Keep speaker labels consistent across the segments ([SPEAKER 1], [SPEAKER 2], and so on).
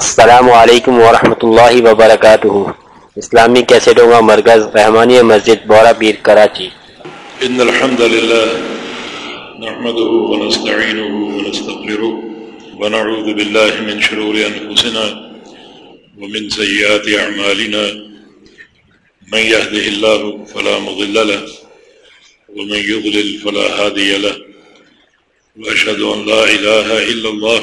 [SPEAKER 1] السلام علیکم ورحمۃ اللہ وبرکاتہ۔ اسلامی کیسٹوں کا مرکز رحمانی مسجد بورا پیر کراچی۔
[SPEAKER 2] ان الحمد لله نحمده ونستعينه ونستغفره ونعوذ بالله من شرور انفسنا ومن سيئات اعمالنا من يهده الله فلا مضل له ومن يضلل فلا هادي له واشهد ان لا اله الا الله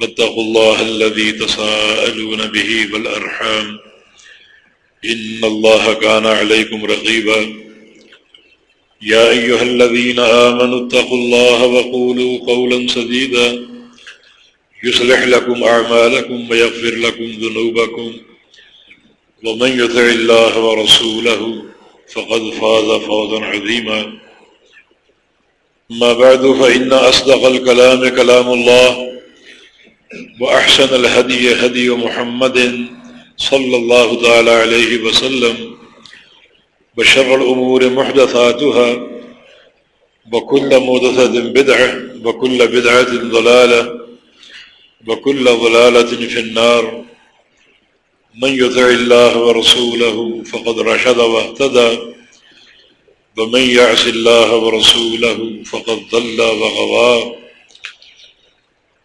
[SPEAKER 2] واتقوا الله الذي تساءلون به والأرحام. إن الله كان عليكم رغيبا يا أيها الذين آمنوا اتقوا الله وقولوا قولا سديدا. يصلح لكم أعمالكم ويغفر لكم ذنوبكم. ومن يطع الله ورسوله فقد فاز فوزا عظيما. ما بعد، فإن أصدق الكلام كلام الله. وأحسن الهدي هدي محمد صلى الله تعالى عليه وسلم وشر الأمور محدثاتها وكل مدثة بدعة وكل بدعة ضلالة وكل ضلالة في النار من يطع الله ورسوله فقد رشد واهتدى ومن يعص الله ورسوله فقد ضل وغضى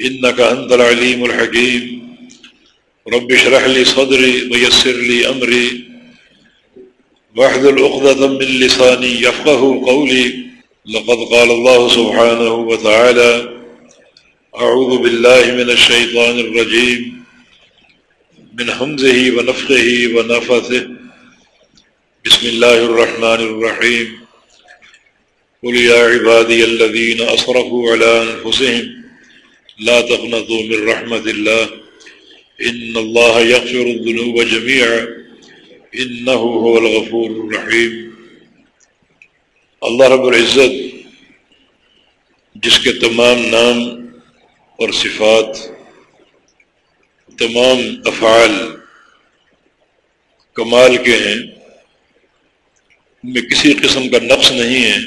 [SPEAKER 2] إنك أنت العليم الحكيم. رب شرح لي صدري ويسر لي أمري. واحذ الأخذة من لساني يفقه قولي. لقد قال الله سبحانه وتعالى أعوذ بالله من الشيطان الرجيم. من حمزه ونفقه ونفثه. بسم الله الرحمن الرحيم. قل يا عبادي الذين أصرفوا على أنفسهم. لا تقنطوا من رحمة الله. إن الله يغفر الذنوب جميعا. إنه هو الغفور الرحيم. اللہ رب العزت، جس کے تمام نام اور صفات، تمام افعال کمال کے ہیں، ان میں کسی قسم کا نقص نہیں ہے،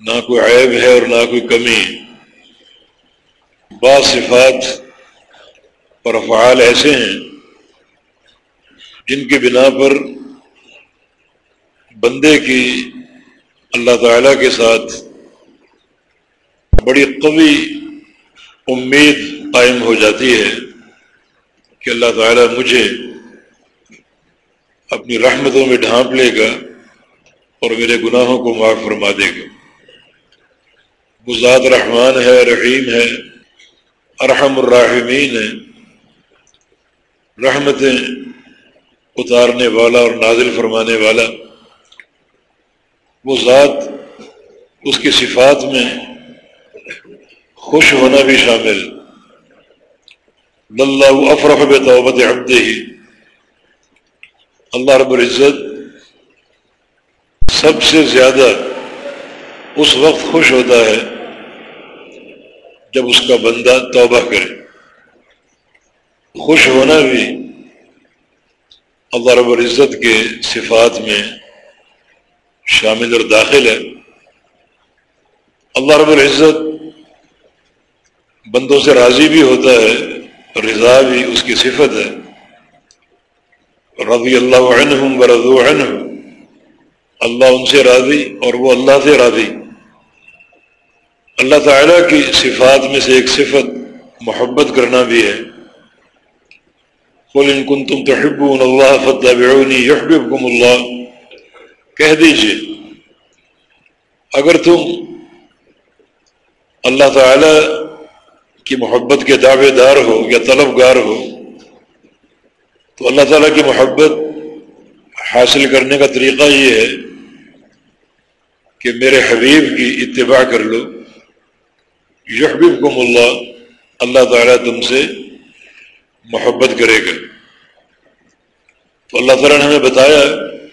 [SPEAKER 2] نہ کوئی عیب ہے اور نہ کوئی کمی بعض صفات اور افعال ایسے ہیں جن کی بنا پر بندے کی اللہ تعالی کے ساتھ بڑی قوی امید قائم ہو جاتی ہے کہ اللہ تعالیٰ مجھے اپنی رحمتوں میں ڈھانپ لے گا اور میرے گناہوں کو معاف فرما دے گا۔ وہ ذات رحمان ہے، رحیم ہے۔ ارحم الراحمین ہے رحمتیں اتارنے والا اور نازل فرمانے والا۔ وہ ذات اس کی صفات میں خوش ہونا بھی شامل۔ اللہ افرح بے توبت عبد ہی اللہ رب العزت سب سے زیادہ اس وقت خوش ہوتا ہے جب اس کا بندہ توبہ کرے، خوش ہونا بھی اللہ رب العزت کے صفات میں شامل اور داخل ہے۔ اللہ رب العزت بندوں سے راضی بھی ہوتا ہے، رضا بھی اس کی صفت ہے۔ رضی اللہ عنہم و عنہ اللہ ان سے راضی اور وہ اللہ سے راضی۔ اللہ تعالیٰ کی صفات میں سے ایک صفت محبت کرنا بھی ہے۔ قل ان کنتم تحبون اللہ فتبعونی یحببکم اللہ کہہ دیجیے، اگر تم اللہ تعالی کی محبت کے دعوے دار ہو یا طلبگار ہو، تو اللہ تعالیٰ کی محبت حاصل کرنے کا طریقہ یہ ہے کہ میرے حبیب کی اتباع کر لو۔ یحببکم اللہ اللہ تعالیٰ تم سے محبت کرے گا۔ تو اللہ تعالیٰ نے ہمیں بتایا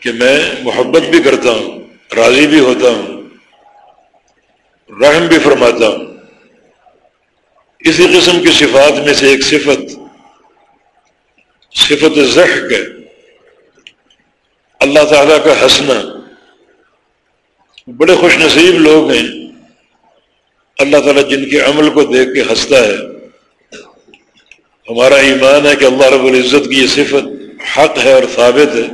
[SPEAKER 2] کہ میں محبت بھی کرتا ہوں، راضی بھی ہوتا ہوں، رحم بھی فرماتا ہوں۔ اسی قسم کی صفات میں سے ایک صفت صفت ذہق ہے۔ اللہ تعالیٰ کا ہنسنا بڑے خوش نصیب لوگ ہیں۔ اللہ تعالیٰ جن کے عمل کو دیکھ کے ہنستا ہے، ہمارا ایمان ہے کہ اللہ رب العزت کی یہ صفت حق ہے اور ثابت ہے۔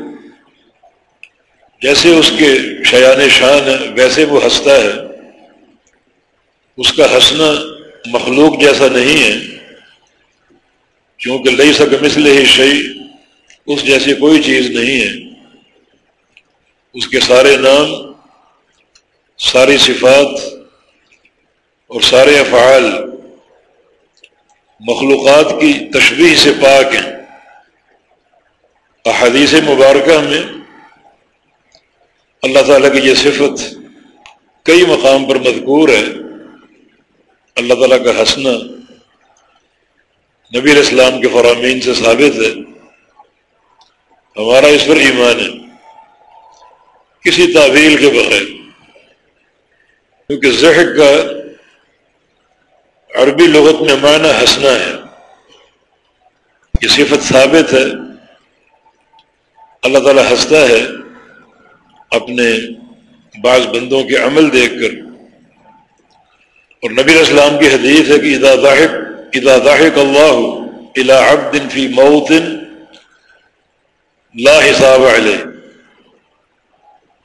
[SPEAKER 2] جیسے اس کے شیان شان ہے، ویسے وہ ہنستا ہے۔ اس کا ہنسنا مخلوق جیسا نہیں ہے، کیونکہ لئی سک مسل ہی شعی اس جیسی کوئی چیز نہیں ہے۔ اس کے سارے نام، ساری صفات اور سارے افعال مخلوقات کی تشریح سے پاک ہیں۔ احادیث مبارکہ میں اللہ تعالیٰ کی یہ صفت کئی مقام پر مذکور ہے۔ اللہ تعالیٰ کا ہنسنا نبی الاسلام کے فرامین سے ثابت ہے۔ ہمارا اس پر ایمان ہے۔ کسی تعویل کے بغیر، کیونکہ ذہق کا عربی لغت میں معنی ہنسنا ہے۔ یہ صفت ثابت ہے۔ اللہ تعالیٰ ہنستا ہے۔ اپنے بعض بندوں کے عمل دیکھ کر۔ اور نبی اسلام کی حدیث ہے کہ ادا ذاہق ادا ذاہق اللہ الا عبد فی موت لا حساب علیہ۔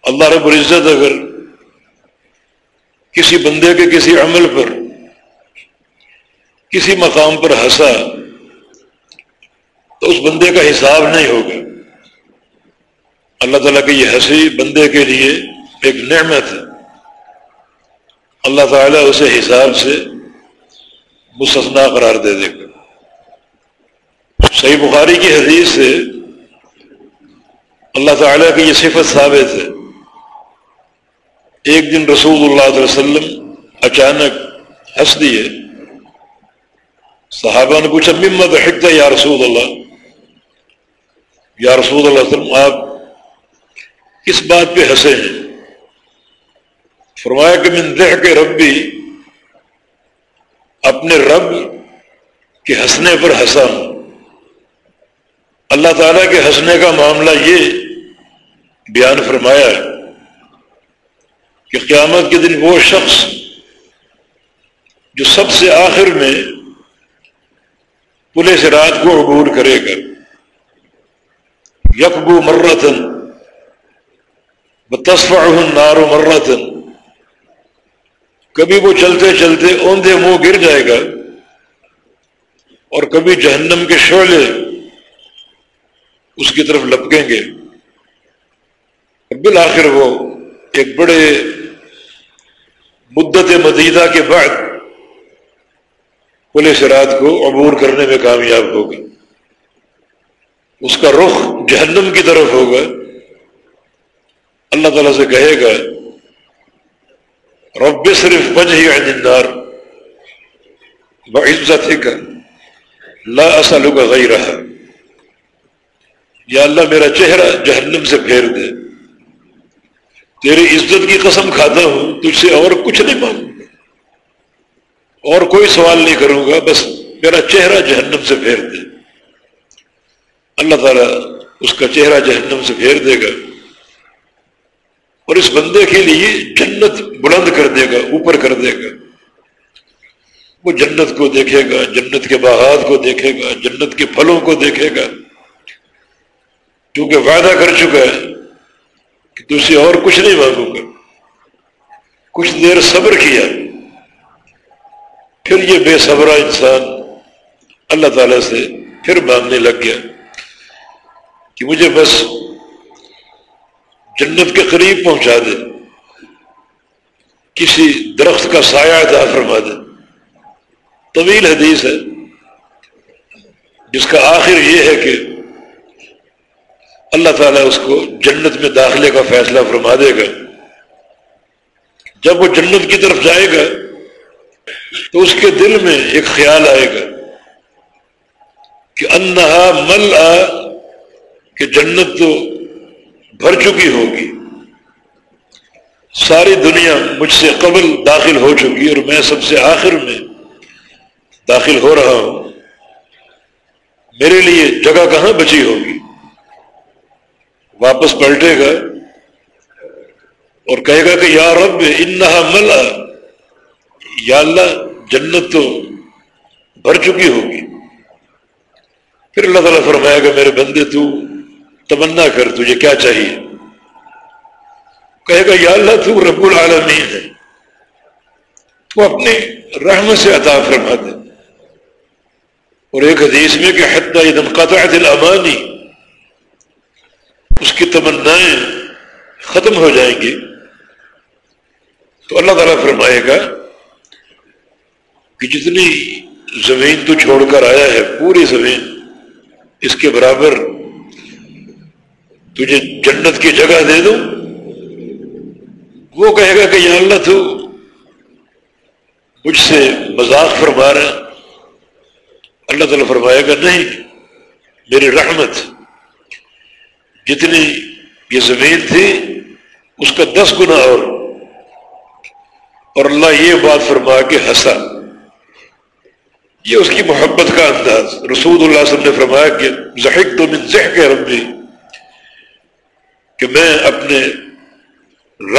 [SPEAKER 2] اللہ رب العزت اگر کسی بندے کے کسی عمل پر کسی مقام پر ہنسا تو اس بندے کا حساب نہیں ہوگا۔ اللہ تعالیٰ کی یہ ہنسی بندے کے لیے ایک نعمت ہے۔ اللہ تعالیٰ اسے حساب سے مستثنا قرار دے دے گا۔ صحیح بخاری کی حدیث سے اللہ تعالیٰ کی یہ صفت ثابت ہے۔ ایک دن رسول اللہ علیہ وسلم اچانک ہنس دیے۔ صحابہ نے پوچھا ممت حکتا یا رسول اللہ یا رسول اللہ وسلم، آپ کس بات پہ ہنسے ہیں۔ فرمایا کہ من دہ کے رب بھی اپنے رب کے ہنسنے پر ہنسا ہوں۔ اللہ تعالیٰ کے ہنسنے کا معاملہ یہ بیان فرمایا ہے کہ قیامت کے دن وہ شخص جو سب سے آخر میں پولیس رات کو عبور کرے گا۔ یکبو مرتن بتصفع نار و مرتن۔ کبھی وہ چلتے چلتے اوندے منہ گر جائے گا اور کبھی جہنم کے شعلے اس کی طرف لپکیں گے۔ بالآخر وہ ایک بڑے مدت مدیدہ کے بعد پولیس رات کو عبور کرنے میں کامیاب ہوگا اس کا رخ جہنم کی طرف ہوگا۔ اللہ تعالیٰ سے کہے گا، رب صرف بج ہی النار بعزت کا لا اصل کا غی رہا یا اللہ، میرا چہرہ جہنم سے پھیر دے۔ تیری عزت کی قسم کھاتا ہوں، تجھ سے اور کچھ نہیں مانگوں اور کوئی سوال نہیں کروں گا، بس میرا چہرہ جہنم سے پھیر دے۔ اللہ تعالیٰ اس کا چہرہ جہنم سے پھیر دے گا۔ اور اس بندے کے لیے جنت بلند کر دے گا، اوپر کر دے گا۔ وہ جنت کو دیکھے گا، جنت کے باغات کو دیکھے گا، جنت کے پھلوں کو دیکھے گا۔ کیونکہ وعدہ کر چکا ہے کہ تجھ سے اور کچھ نہیں مانگوں گا۔ کچھ دیر صبر کیا۔ پھر یہ بے صبرا انسان اللہ تعالیٰ سے پھر مانگنے لگ گیا کہ مجھے بس جنت کے قریب پہنچا دے، کسی درخت کا سایہ ادا فرما دے۔ طویل حدیث ہے، جس کا آخر یہ ہے کہ اللہ تعالیٰ اس کو جنت میں داخلے کا فیصلہ فرما دے گا۔ جب وہ جنت کی طرف جائے گا تو اس کے دل میں ایک خیال آئے گا کہ انہا مل آ کہ جنت تو بھر چکی ہوگی، ساری دنیا مجھ سے قبل داخل ہو چکی اور میں سب سے آخر میں داخل ہو رہا ہوں۔ میرے لیے جگہ کہاں بچی ہوگی؟ واپس پلٹے گا اور کہے گا کہ یا رب، انہا ملا یا اللہ جنت تو بھر چکی ہوگی۔ پھر اللہ تعالیٰ فرمائے گا میرے بندے تو تمنا کر، تجھے کیا چاہیے؟ کہے گا، یا اللہ تو رب العالمین ہے۔ تو اپنی رحم سے عطا فرما دے۔ اور ایک حدیث میں کہ حتیٰ قطعت الامانی، اس کی تمنائیں ختم ہو جائیں گی۔ تو اللہ تعالیٰ فرمائے گا کہ جتنی زمین تو چھوڑ کر آیا ہے، پوری زمین، اس کے برابر تجھے جنت کی جگہ دے دوں؟ وہ کہے گا کہ یا اللہ تو مجھ سے مذاق فرما رہا اللہ تعالیٰ فرمائے گا، نہیں، میری رحمت، جتنی یہ زمین تھی، اس کا دس گنا اور۔ اور اللہ یہ بات فرما کے ہنسا یہ اس کی محبت کا انداز۔ رسول اللہ صلی اللہ علیہ وسلم نے فرمایا کہ زحق تو من زح کے ربی کہ میں اپنے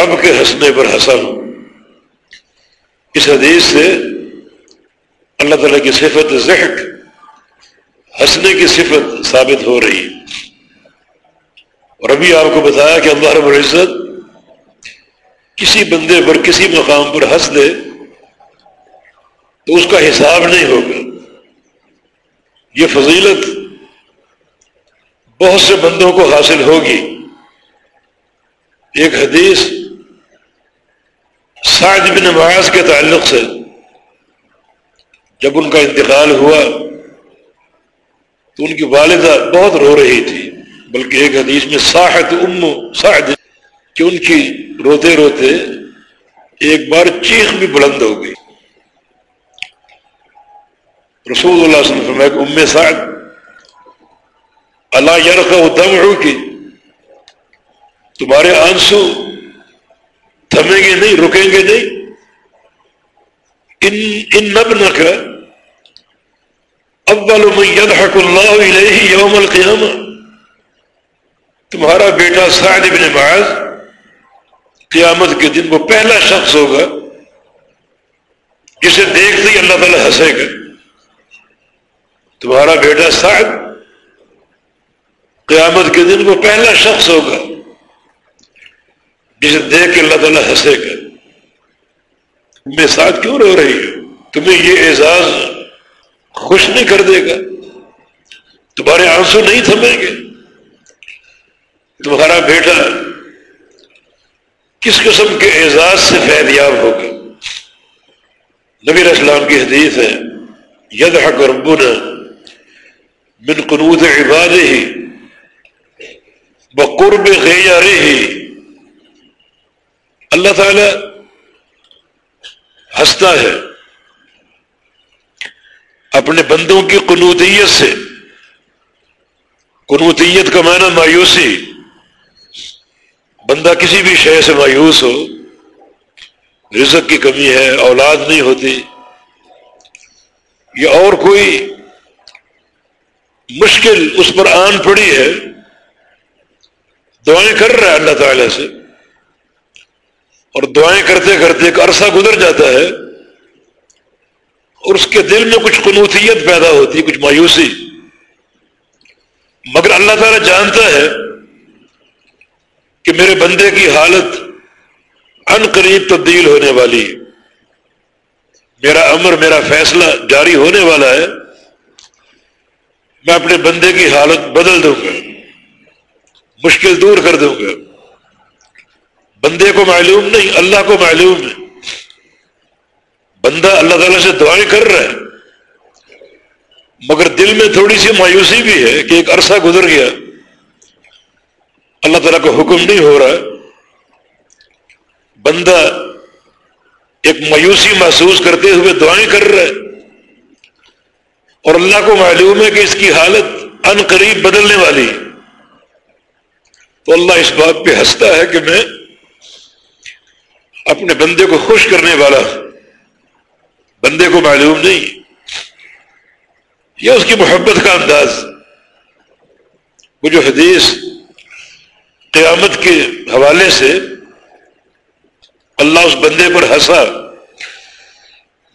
[SPEAKER 2] رب کے ہنسنے پر ہنسا ہوں۔ اس حدیث سے اللہ تعالیٰ کی صفت زحق ہنسنے کی صفت ثابت ہو رہی۔ اور ابھی آپ کو بتایا کہ اللہ رب العزت کسی بندے پر، کسی مقام پر ہنس دے تو اس کا حساب نہیں ہوگا۔ یہ فضیلت بہت سے بندوں کو حاصل ہوگی۔ ایک حدیث سعد بن معاذ کے تعلق سے جب ان کا انتقال ہوا تو ان کی والدہ بہت رو رہی تھی، بلکہ ایک حدیث میں ساحت ام سعد کہ ان کی روتے روتے ایک بار چیخ بھی بلند ہو گئی۔ رسول اللہ صلی اللہ علیہ وسلم ام سعد، اللہ یار کا دم کی، تمہارے آنسو تھمیں گے نہیں، رکیں گے نہیں۔ ان ان نب نہ اول يضحك اللہ علیہ یوم القیامہ۔ تمہارا بیٹا سعد بن معاذ قیامت کے دن وہ پہلا شخص ہوگا، جسے دیکھتے ہی اللہ تعالی ہنسے گا۔ تمہارا بیٹا سعد قیامت کے دن وہ پہلا شخص ہوگا جسے دیکھ کے اللہ تعالیٰ ہنسے گا۔ میں ساتھ کیوں رو رہی ہوں تمہیں یہ اعزاز خوش نہیں کر دے گا؟ تمہارے آنسو نہیں تھمیں گے؟ تمہارا بیٹا کس قسم کے اعزاز سے فیضیاب ہوگا؟ نبی اسلام کی حدیث ہے ید حق ربنا من قنوت عباد ہی بقرب غیارے ہی اللہ تعالی ہنستا ہے اپنے بندوں کی قنوتیت سے۔ قنوتیت کا معنی مایوسی۔ بندہ کسی بھی شے سے مایوس ہو، رزق کی کمی ہے، اولاد نہیں ہوتی، یا اور کوئی مشکل اس پر آن پڑی ہے۔ دعائیں کر رہا ہے اللہ تعالی سے۔ اور دعائیں کرتے کرتے ایک عرصہ گزر جاتا ہے۔ اور اس کے دل میں کچھ قنوتیت پیدا ہوتی کچھ مایوسی۔ مگر اللہ تعالیٰ جانتا ہے کہ میرے بندے کی حالت ان قریب تبدیل ہونے والی میرا امر میرا فیصلہ جاری ہونے والا ہے۔ میں اپنے بندے کی حالت بدل دوں گا۔ مشکل دور کر دوں گا۔ بندے کو معلوم نہیں، اللہ کو معلوم ہے۔ بندہ اللہ تعالیٰ سے دعائیں کر رہا ہے۔ مگر دل میں تھوڑی سی مایوسی بھی ہے کہ ایک عرصہ گزر گیا۔ اللہ تعالیٰ کا حکم نہیں ہو رہا۔ بندہ ایک مایوسی محسوس کرتے ہوئے دعائیں کر رہا ہے۔ اور اللہ کو معلوم ہے کہ اس کی حالت ان قریب بدلنے والی ہے۔ تو اللہ اس بات پہ ہنستا ہے کہ میں اپنے بندے کو خوش کرنے والا بندے کو معلوم نہیں۔ یہ اس کی محبت کا انداز۔ وہ جو حدیث قیامت کے حوالے سے اللہ اس بندے پر ہنسا،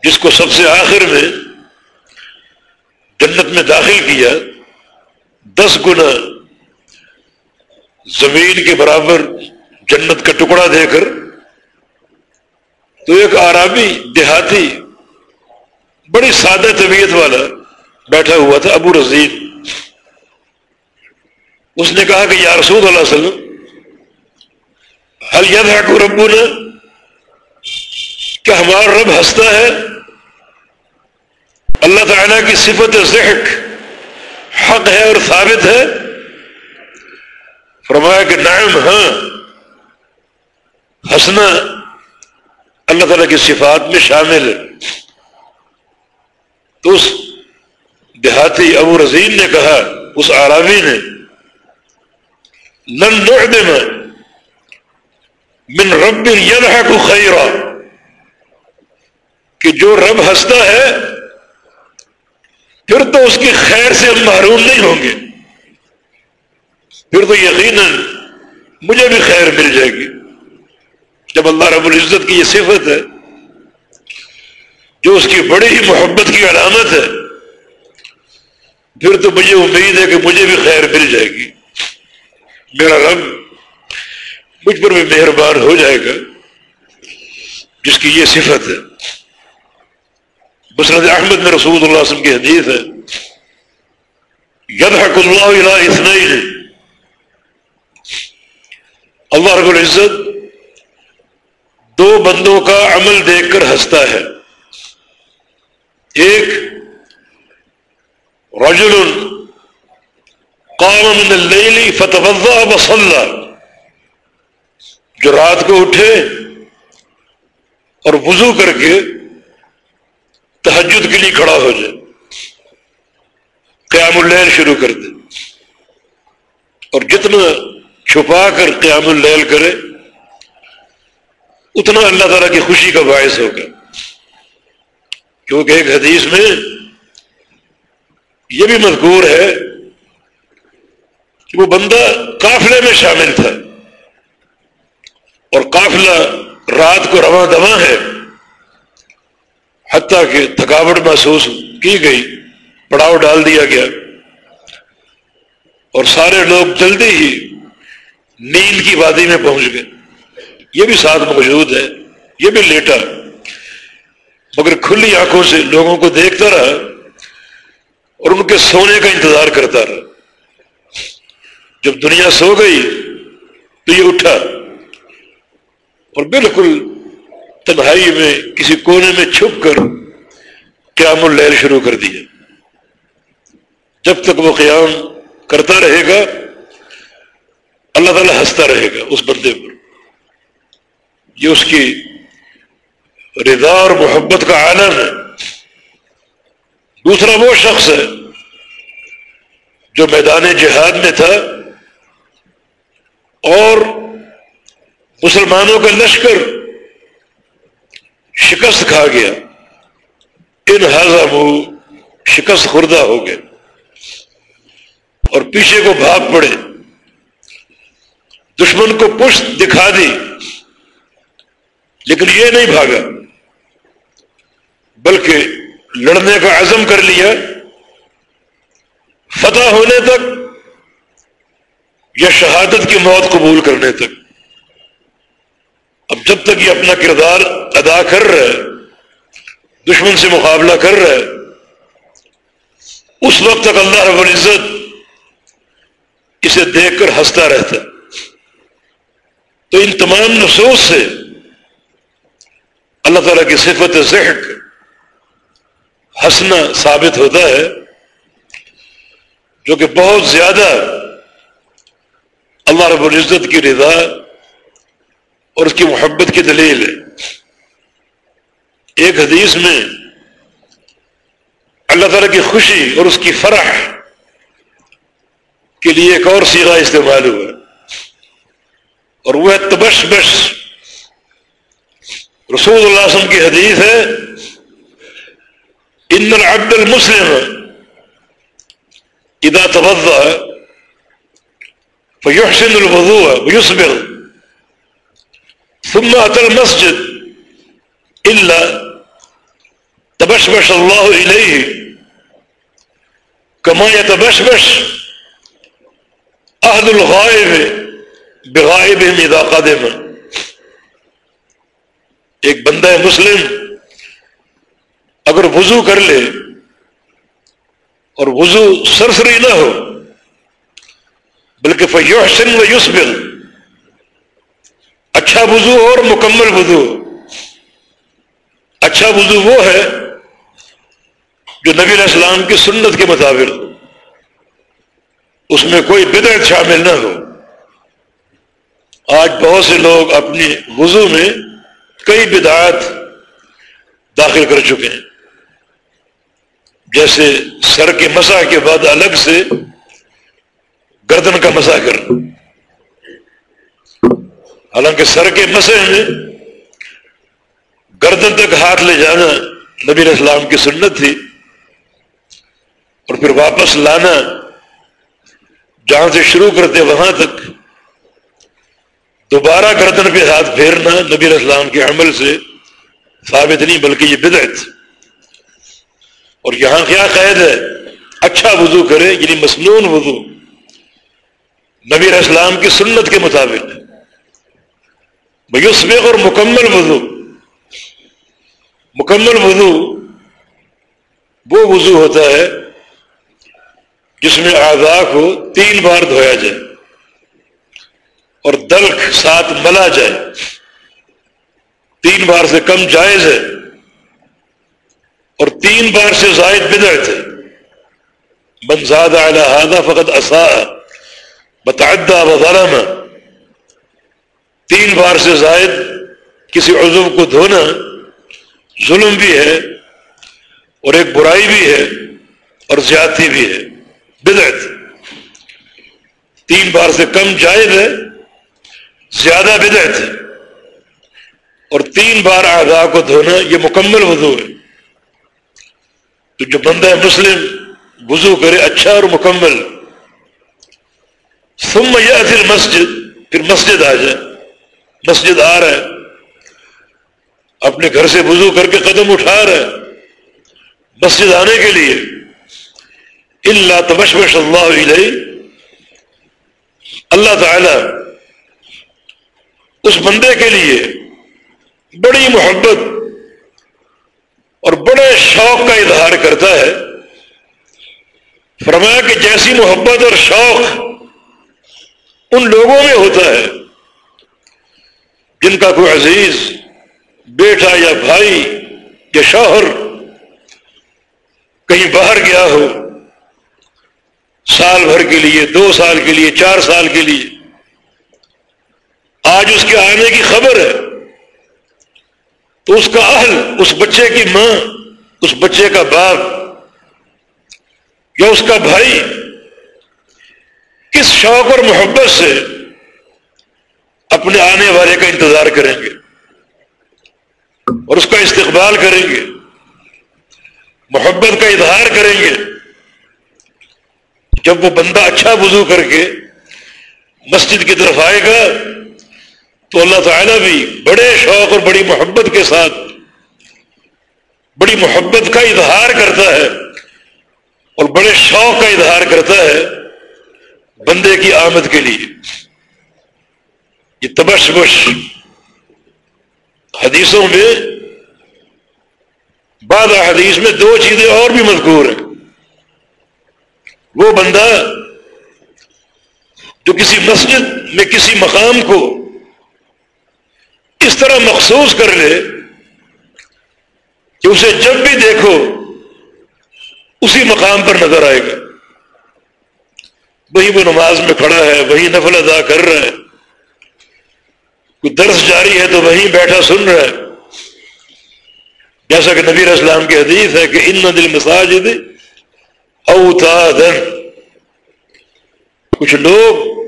[SPEAKER 2] جس کو سب سے آخر میں جنت میں داخل کیا، دس گنا زمین کے برابر جنت کا ٹکڑا دے کر تو ایک آرامی دیہاتی بڑی سادہ طبیعت والا بیٹھا ہوا تھا، ابو رضین اس نے کہا کہ یا رسول اللہ علیہ وسلم حل ید ہے ربو نے کیا ہمارا رب ہنستا ہے؟ اللہ تعالیٰ کی صفت ذہق حق ہے اور ثابت ہے۔ فرمایا کہ نائم ہاں۔ ہنسنا اللہ تعالیٰ کی صفات میں شامل۔ ہے تو اس دیہاتی ابو رضین نے کہا، اس آرامی نے نن نعدم من رب یلحق کو خیرا کہ جو رب ہنستا ہے پھر تو اس کی خیر سے ہم محروم نہیں ہوں گے۔ پھر تو یقیناً مجھے بھی خیر مل جائے گی۔ جب اللہ رب العزت کی یہ صفت ہے، جو اس کی بڑی ہی محبت کی علامت ہے، پھر تو مجھے امید ہے کہ مجھے بھی خیر مل جائے گی۔ میرا رب مجھ پر بھی مہربان ہو جائے گا، جس کی یہ صفت ہے۔ مسرت احمد میں رسول اللہ وسلم کی حدیث ہے یدحق اللہ اثنین۔ اللہ رب العزت دو بندوں کا عمل دیکھ کر ہنستا ہے۔ ایک، رجل قام من اللیل فتوضا وصلى جو رات کو اٹھے اور وضو کر کے تحجد کے لیے کھڑا ہو جائے۔ قیام اللیل شروع کر دے۔ اور جتنا چھپا کر قیام اللیل کرے، اتنا اللہ تعالیٰ کی خوشی کا باعث ہوگا۔ کیونکہ ایک حدیث میں یہ بھی مذکور ہے کہ وہ بندہ قافلے میں شامل تھا۔ اور قافلہ رات کو رواں دواں ہے۔ حتیٰ کہ تھکاوٹ محسوس کی گئی، پڑاؤ ڈال دیا گیا۔ اور سارے لوگ جلدی ہی نیند کی وادی میں پہنچ گئے۔ یہ بھی ساتھ موجود ہے، یہ بھی لیٹا۔ مگر کھلی آنکھوں سے لوگوں کو دیکھتا رہا اور ان کے سونے کا انتظار کرتا رہا۔ جب دنیا سو گئی تو یہ اٹھا اور بالکل تنہائی میں کسی کونے میں چھپ کر قیام اللیل شروع کر دیا۔ جب تک وہ قیام کرتا رہے گا، اللہ تعالیٰ ہنستا رہے گا اس بندے پر۔ یہ اس کی رضا اور محبت کا عالم ہے۔ دوسرا وہ شخص ہے جو میدان جہاد میں تھا اور مسلمانوں کا لشکر شکست کھا گیا۔ ان ہزم شکست خوردہ ہو گئے۔ اور پیچھے کو بھاگ پڑے۔ دشمن کو پشت دکھا دی۔ لیکن یہ نہیں بھاگا۔ بلکہ لڑنے کا عزم کر لیا۔ فتح ہونے تک یا شہادت کی موت قبول کرنے تک۔ اب جب تک یہ اپنا کردار ادا کر رہا ہے دشمن سے مقابلہ کر رہا ہے اس وقت تک اللہ رب العزت اسے دیکھ کر ہنستا رہتا تو ان تمام نصوص سے اللہ تعالیٰ کی صفت ذہق ہنسنا ثابت ہوتا ہے، جو کہ بہت زیادہ اللہ رب العزت کی رضا اور اس کی محبت کی دلیل ہے۔ ایک حدیث میں اللہ تعالیٰ کی خوشی اور اس کی فرح کے لیے ایک اور سیرا استعمال ہوا اور وہ ہے تبش بش۔ رسول اللہ علیہ وسلم کی حدیث ہے، ان العبد المسلم اذا توضا فيحسن الوضوء ويصبر ثم اتى المسجد الا تبشبش الله اليه كما يتبشبش اهل الغائب بغائبهم اذا قدم. ایک بندہ ہے مسلم اگر وضو کر لے اور وضو سرسری نہ ہو، بلکہ فیوحسن و یوسبل اچھا وضو اور مکمل وضو. اچھا وضو وہ ہے جو نبی علیہ السلام کی سنت کے مطابق اس میں کوئی بدعت شامل نہ ہو۔ آج بہت سے لوگ اپنی وضو میں کئی بدعات داخل کر چکے ہیں۔ جیسے سر کے مسا کے بعد الگ سے گردن کا مسا کر۔ حالانکہ سر کے مسے میں گردن تک ہاتھ لے جانا نبی اسلام کی سنت تھی۔ اور پھر واپس لانا جہاں سے شروع کرتے وہاں تک، دوبارہ گردن پہ ہاتھ پھیرنا نبی اسلام کے عمل سے ثابت نہیں، بلکہ یہ بدعت۔ اور یہاں کیا قید ہے؟ اچھا وضو کرے یعنی مصنون وضو۔ نبی اسلام کی سنت کے مطابق۔ میوسبق اور مکمل وضو۔ مکمل وضو، وہ وضو ہوتا ہے جس میں آزاد کو تین بار دھویا جائے اور دلک ساتھ ملا جائے۔ تین بار سے کم جائز ہے اور تین بار سے زائد بدر تھے بنزاد اعلی فقط اصا بتعدہ ظلم تین بار سے زائد کسی عضو کو دھونا ظلم بھی ہے اور ایک برائی بھی ہے اور زیادتی بھی ہے۔ بدعت۔ تین بار سے کم جائز ہے، زیادہ بدعت ہے۔ اور تین بار آگاہ کو دھونا یہ مکمل وضو ہے۔ تو جو بندہ مسلم وضو کرے اچھا اور مکمل۔ ثم یا پھر مسجد پھر مسجد آ جائے۔ مسجد آ رہا ہے۔ اپنے گھر سے وضو کر کے قدم اٹھا رہا ہے۔ مسجد آنے کے لیے۔ اللہ تبشمش اللہ علیہ اللہ تعالی اس بندے کے لیے بڑی محبت اور بڑے شوق کا اظہار کرتا ہے. فرمایا کہ جیسی محبت اور شوق ان لوگوں میں ہوتا ہے جن کا کوئی عزیز، بیٹا یا بھائی یا شوہر کہیں باہر گیا ہو سال بھر کے لیے، دو سال کے لیے، چار سال کے لیے۔ آج اس کے آنے کی خبر ہے۔ تو اس کا اہل، اس بچے کی ماں، اس بچے کا باپ یا اس کا بھائی کس شوق اور محبت سے اپنے آنے والے کا انتظار کریں گے اور اس کا استقبال کریں گے، محبت کا اظہار کریں گے۔ جب وہ بندہ اچھا وضو کر کے مسجد کی طرف آئے گا، تو اللہ تعالیٰ بھی بڑے شوق اور بڑی محبت کے ساتھ، بڑی محبت کا اظہار کرتا ہے اور بڑے شوق کا اظہار کرتا ہے بندے کی آمد کے لیے۔ یہ تبش بش حدیثوں میں بعد حدیث میں دو چیزیں اور بھی مذکور ہیں۔ وہ بندہ جو کسی مسجد میں کسی مقام کو اس طرح مخصوص کر لے کہ اسے جب بھی دیکھو اسی مقام پر نظر آئے گا۔ وہی وہ نماز میں کھڑا ہے، وہی نفل ادا کر رہا ہے۔ کوئی درس جاری ہے تو وہیں بیٹھا سن رہا ہے۔ جیسا کہ نبی اسلام کی حدیث ہے کہ ان دل مساجد اوتادن۔ کچھ لوگ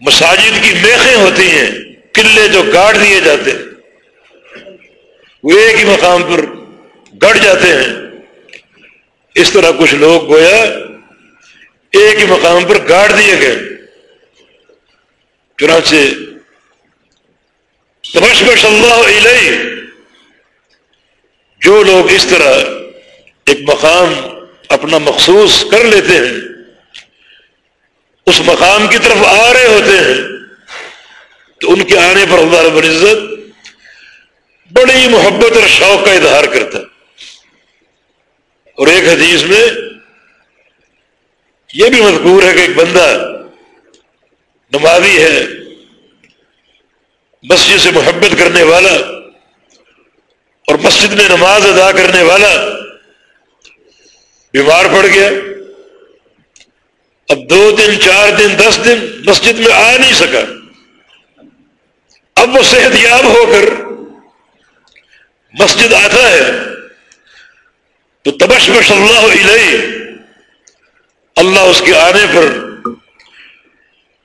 [SPEAKER 2] مساجد کی میخیں ہوتی ہیں، قلعے جو گاڑ دیے جاتے ہیں۔ وہ ایک ہی مقام پر گڑ جاتے ہیں۔ اس طرح کچھ لوگ گویا ایک ہی مقام پر گاڑ دیے گئے۔ چنانچہ تبش بش اللہ علیہ۔ جو لوگ اس طرح ایک مقام اپنا مخصوص کر لیتے ہیں۔ اس مقام کی طرف آ رہے ہوتے ہیں۔ تو ان کے آنے پر اللہ رب العزت بڑی محبت اور شوق کا اظہار کرتا ہے۔ اور ایک حدیث میں یہ بھی مذکور ہے کہ ایک بندہ نمازی ہے، مسجد سے محبت کرنے والا اور مسجد میں نماز ادا کرنے والا بیمار پڑ گیا۔ اب دو دن، چار دن، دس دن مسجد میں آ نہیں سکا۔ اب وہ صحت یاب ہو کر مسجد آتا ہے۔ تو تبش بش اللہ علیہ۔ اللہ اس کے آنے پر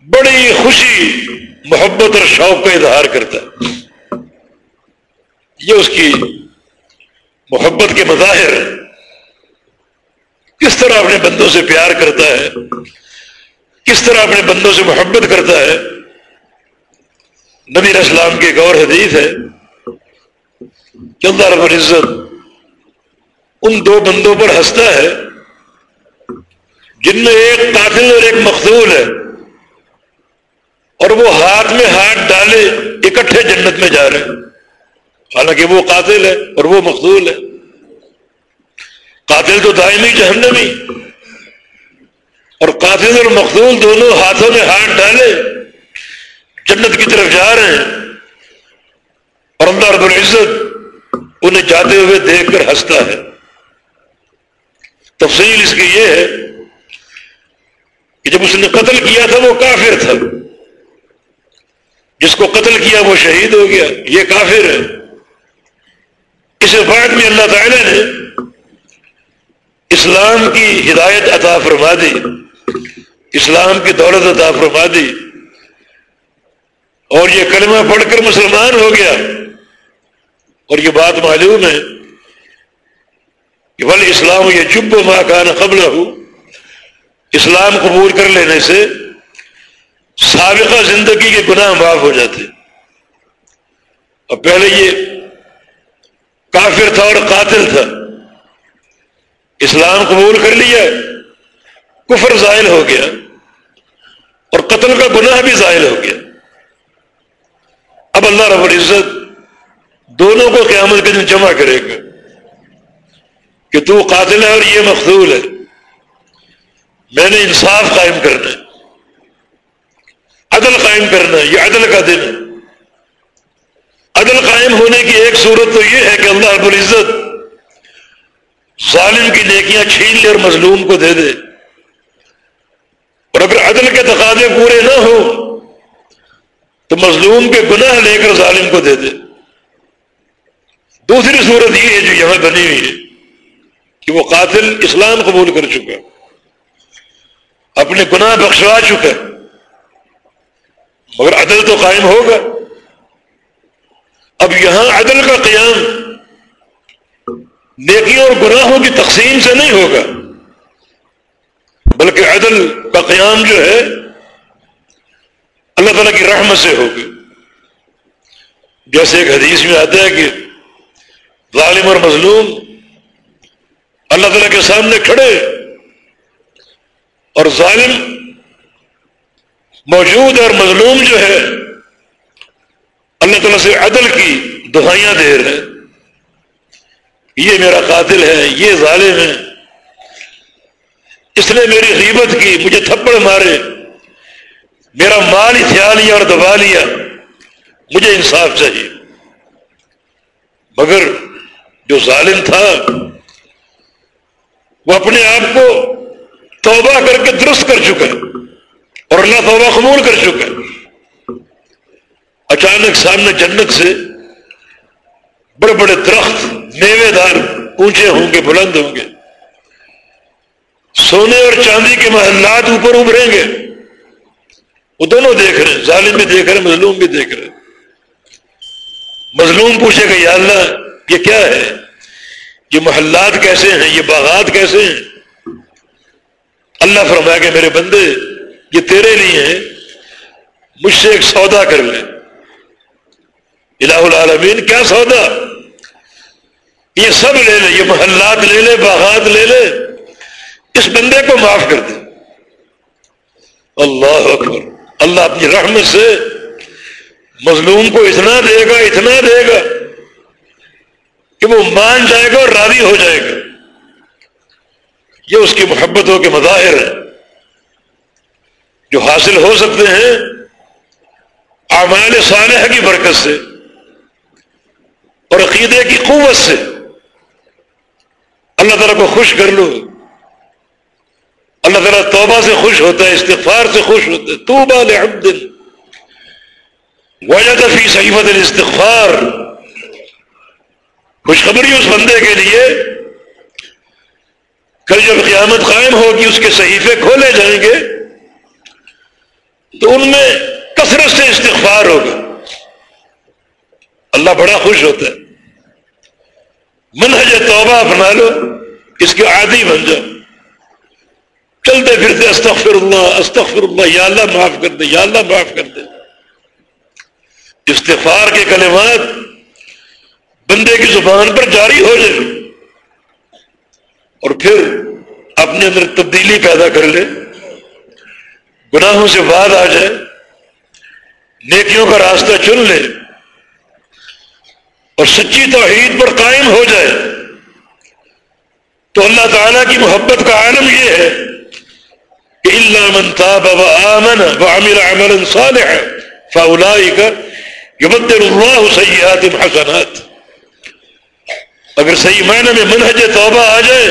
[SPEAKER 2] بڑی خوشی، محبت اور شوق کا اظہار کرتا ہے۔ یہ اس کی محبت کے مظاہر کس طرح اپنے بندوں سے پیار کرتا ہے؟ کس طرح اپنے بندوں سے محبت کرتا ہے؟ نبی اسلام کی ایک اور حدیث ہے کہ اللہ رب العزت ان دو بندوں پر ہنستا ہے جن میں ایک قاتل اور ایک مقتول ہے اور وہ ہاتھ میں ہاتھ ڈالے اکٹھے جنت میں جا رہے ہیں۔ حالانکہ وہ قاتل ہے اور وہ مقتول ہے۔ قاتل تو دائمی جہنمی۔ اور قاتل اور مقتول دونوں ہاتھوں میں ہاتھ ڈالے، جنت کی طرف جا رہے ہیں۔ اور اللہ رب العزت انہیں جاتے ہوئے دیکھ کر ہنستا ہے۔ تفصیل اس کی یہ ہے کہ جب اس نے قتل کیا تھا، وہ کافر تھا۔ جس کو قتل کیا، وہ شہید ہو گیا۔ یہ کافر ہے۔ اس بعد میں اللہ تعالی نے اسلام کی ہدایت عطا فرما دی اسلام کی دولت عطا فرما دی اور یہ کلمہ پڑھ کر مسلمان ہو گیا۔ اور یہ بات معلوم ہے کہ بل اسلام یہ چب ماں قبل ہو اسلام قبول کر لینے سے سابقہ زندگی کے گناہ معاف ہو جاتے۔ اور پہلے یہ کافر تھا اور قاتل تھا۔ اسلام قبول کر لیا، کفر ظاہر ہو گیا، اور قتل کا گناہ بھی ظاہر ہو گیا۔ اب اللہ رب العزت دونوں کو قیامت کے دن جمع کرے گا کہ تو قاتل ہے اور یہ مخدول ہے۔ میں نے انصاف قائم کرنا ہے، عدل قائم کرنا ہے، یہ عدل کا دن ہے۔ عدل قائم ہونے کی ایک صورت تو یہ ہے کہ اللہ رب العزت ظالم کی نیکیاں چھین لے اور مظلوم کو دے دے۔ اور اگر عدل کے تقاضے پورے نہ ہوں، تو مظلوم کے گناہ لے کر ظالم کو دے دے۔ دوسری صورت یہ ہے جو یہاں بنی ہوئی ہے کہ وہ قاتل اسلام قبول کر چکا اپنے گناہ بخشوا چکا مگر عدل تو قائم ہوگا۔ اب یہاں عدل کا قیام نیکیوں اور گناہوں کی تقسیم سے نہیں ہوگا۔ بلکہ عدل کا قیام جو ہے، اللہ تعالیٰ کی رحمت سے ہوگی جیسے ایک حدیث میں آتا ہے کہ ظالم اور مظلوم اللہ تعالیٰ کے سامنے کھڑے اور ظالم موجود اور مظلوم جو ہے، اللہ تعالیٰ سے عدل کی دہائیاں دے رہے ہیں۔ یہ میرا قاتل ہے، یہ ظالم ہے۔ اس نے میری غیبت کی، مجھے تھپڑ مارے۔ میرا مال ہتھیا لیا اور دبا لیا۔ مجھے انصاف چاہیے۔ مگر جو ظالم تھا، وہ اپنے آپ کو توبہ کر کے درست کر چکا اور اللہ توبہ قبول کر چکا اچانک سامنے جنت سے بڑے بڑے درخت میوے دار اونچے ہوں گے، بلند ہوں گے۔ سونے اور چاندی کے محلات اوپر ابھریں گے۔ وہ دونوں دیکھ رہے ہیں، ظالم بھی دیکھ رہے ہیں، مظلوم بھی دیکھ رہے ہیں۔ مظلوم پوچھے گا، یا اللہ، یہ کیا ہے؟ یہ محلات کیسے ہیں؟ یہ باغات کیسے ہیں؟ اللہ فرمایا کہ میرے بندے، یہ تیرے لیے ہیں، مجھ سے ایک سودا کر لے۔ الہ العالمین، کیا سودا؟ یہ سب لے لے، یہ محلات لے لے، باغات لے لے۔ اس بندے کو معاف کر دے۔ اللہ اکبر۔ اللہ اپنی رحمت سے مظلوم کو اتنا دے گا، اتنا دے گا کہ وہ مان جائے گا اور راضی ہو جائے گا۔ یہ اس کی محبتوں کے مظاہر ہیں۔ جو حاصل ہو سکتے ہیں اعمال صالح کی برکت سے اور عقیدے کی قوت سے۔ اللہ تعالیٰ کو خوش کر لو۔ اللہ تعالیٰ توبہ سے خوش ہوتا ہے، استغفار سے خوش ہوتا ہے۔ تو بال وجہ فی صحیفت الاستغفار۔ خوشخبری اس بندے کے لیے کل جب قیامت قائم ہوگی، اس کے صحیفے کھولے جائیں گے، تو ان میں کثرت سے استغفار ہوگا۔ اللہ بڑا خوش ہوتا ہے۔ منہج توبہ اپنا لو، اس کے عادی بن جاؤ۔ چلتے پھرتے استغفر اللہ استغفر اللہ، یا اللہ معاف کر دے، یا اللہ معاف کر دے۔ استغفار کے کلمات بندے کی زبان پر جاری ہو جائے۔ اور پھر اپنے اندر تبدیلی پیدا کر لے۔ گناہوں سے بعد آ جائے۔ نیکیوں کا راستہ چن لے۔ اور سچی توحید پر قائم ہو جائے تو اللہ تعالیٰ کی محبت کا عالم یہ ہے کہ اللہ من تاب و آمن و عمل عملا صالحا فاولائک یبدل اللہ سیئات حسنات۔ اگر صحیح معنی میں منہج توبہ آ جائے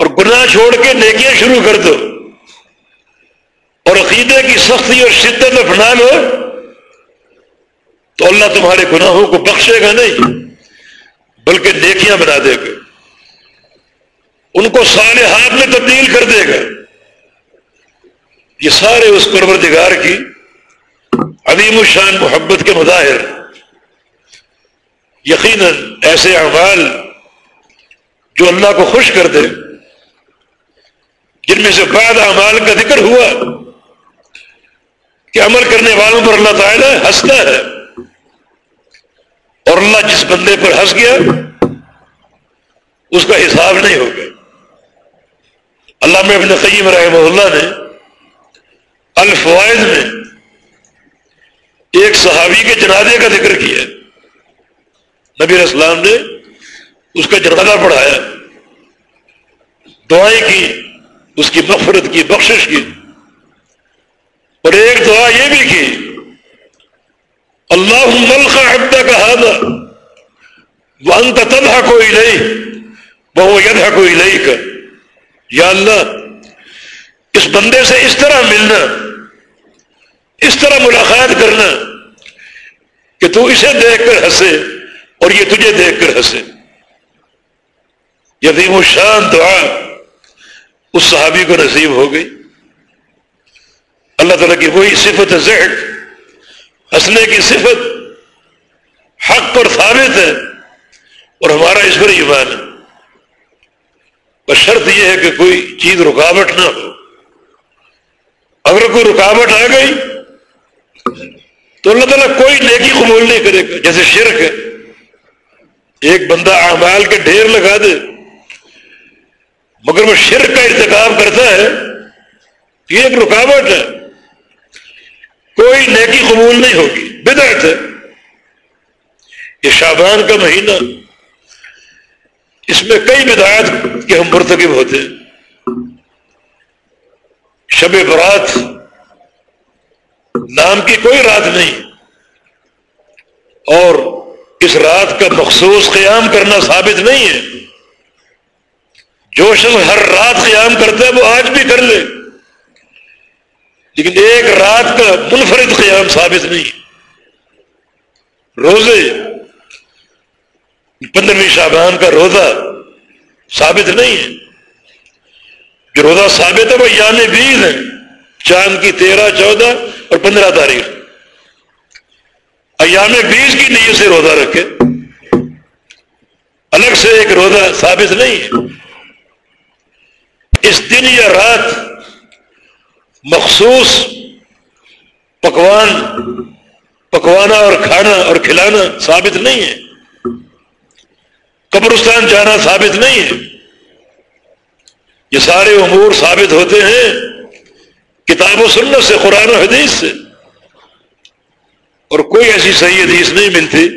[SPEAKER 2] اور گناہ چھوڑ کے نیکیاں شروع کر دو اور عقیدے کی سختی اور شدت اپنا لو تو اللہ تمہارے گناہوں کو بخشے گا نہیں، بلکہ نیکیاں بنا دے گا۔ ان کو سارے ہاتھ میں تبدیل کر دے گا۔ یہ سارے اس پروردگار کی عظیم الشان محبت کے مظاہر۔ یقیناً ایسے اعمال جو اللہ کو خوش کر دے۔ جن میں سے بعد اعمال کا ذکر ہوا کہ عمل کرنے والوں پر اللہ تعالیٰ ہنستا ہے۔ اور اللہ جس بندے پر ہنس گیا، اس کا حساب نہیں ہوگا اللہ میں اپنے قیم رحمہ اللہ نے الفوائد میں ایک صحابی کے جنازے کا ذکر کیا۔ نبی اسلام نے اس کا جنازہ پڑھایا، دعائیں کی، اس کی مغفرت کی، بخشش کی۔ اور ایک دعا یہ بھی کی اللہ ملک حبدہ کا ہادہ وہ تنہا کوئی نہیں وہ یدہ کوئی نہیں کا یا اللہ اس بندے سے اس طرح ملنا، اس طرح ملاقات کرنا کہ تو اسے دیکھ کر ہنسے اور یہ تجھے دیکھ کر ہنسے۔ یدیم و شان دعا، اس صحابی کو نصیب ہو گئی۔ اللہ تعالیٰ کی وہی صفت ذہن ہنسنے کی صفت حق پر ثابت ہے اور ہمارا اس پر ایمان ہے۔ بس شرط یہ ہے کہ کوئی چیز رکاوٹ نہ ہو۔ اگر کوئی رکاوٹ آ گئی تو اللہ تعالیٰ کوئی نیکی قبول نہیں کرے گا۔ جیسے شرک ہے۔ ایک بندہ اعمال کے ڈھیر لگا دے، مگر وہ شرک کا ارتکاب کرتا ہے یہ ایک رکاوٹ ہے۔ کوئی نیکی قبول نہیں ہوگی۔ بدعت ہے۔ یہ شابان کا مہینہ۔ اس میں کئی بدایت کے ہم مرتکب ہوتے ہیں۔ شب برات نام کی کوئی رات نہیں۔ اور اس رات کا مخصوص قیام کرنا ثابت نہیں ہے۔ جو شخص ہر رات قیام کرتا ہے وہ آج بھی کر لے۔ لیکن ایک رات کا منفرد قیام ثابت نہیں روزے، پندرہویں شابان کا روزہ ثابت نہیں ہے۔ جو روزہ ثابت ہے وہ یام بیس ہے چاند کی تیرہ، چودہ اور پندرہ تاریخ۔ ایام بیس کی نیت سے روزہ رکھے۔ الگ سے ایک روزہ ثابت نہیں ہے۔ اس دن یا رات مخصوص پکوان، پکوانا اور کھانا اور کھلانا ثابت نہیں ہے۔ قبرستان جانا ثابت نہیں ہے۔ یہ سارے امور ثابت ہوتے ہیں کتاب و سنت سے، قرآن و حدیث سے۔ اور کوئی ایسی صحیح حدیث نہیں ملتی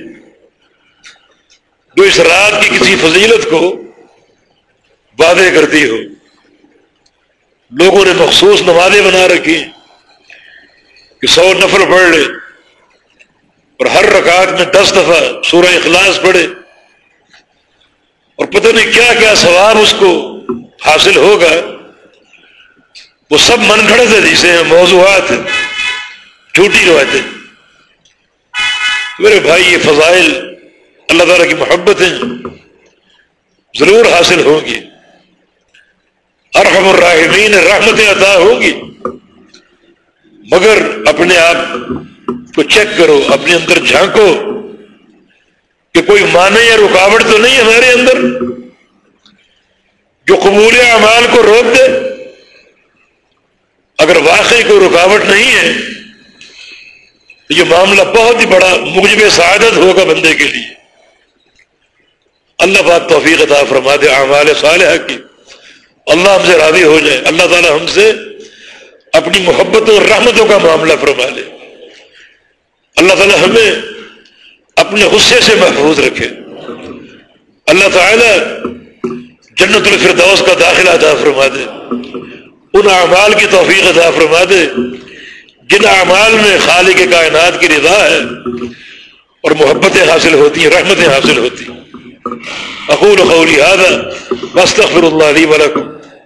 [SPEAKER 2] جو اس رات کی کسی فضیلت کو وعدے کرتی ہو۔ لوگوں نے مخصوص نمازیں بنا رکھی کہ سو نفر پڑھ لے اور ہر رکعت میں دس دفعہ سورہ اخلاص پڑھے اور پتہ نہیں کیا کیا ثواب اس کو حاصل ہوگا، وہ سب من گھڑت حدیثیں ہیں، موضوعات ہیں، جھوٹی روایتیں میرے بھائی، یہ فضائل اللہ تعالیٰ کی محبتیں ضرور حاصل ہوں گی۔ ارحم الراحمین، رحمتیں عطا ہوگی۔ مگر اپنے آپ کو چیک کرو، اپنے اندر جھانکو کہ کوئی مانے یا رکاوٹ تو نہیں ہمارے اندر جو قبول اعمال کو روک دے۔ اگر واقعی کوئی رکاوٹ نہیں ہے، تو یہ معاملہ بہت ہی بڑا مجب سعادت ہوگا بندے کے لیے۔ اللہ بات توفیق عطا فرما دے اعمال صالحہ کی۔ اللہ ہم سے راضی ہو جائے، اللہ تعالی ہم سے اپنی محبت اور رحمتوں کا معاملہ فرما لے۔ اللہ تعالی ہمیں اپنے غصے سے محفوظ رکھے۔ اللہ تعالی جنت الفردوس کا داخلہ عطا فرما دے۔ ان اعمال کی توفیق عطا فرما دے۔ جن اعمال میں خالق کائنات کی رضا ہے اور محبتیں حاصل ہوتی ہیں، رحمتیں حاصل ہوتی ہیں۔ اقول قولی هذا واستغفر الله لي ولكم۔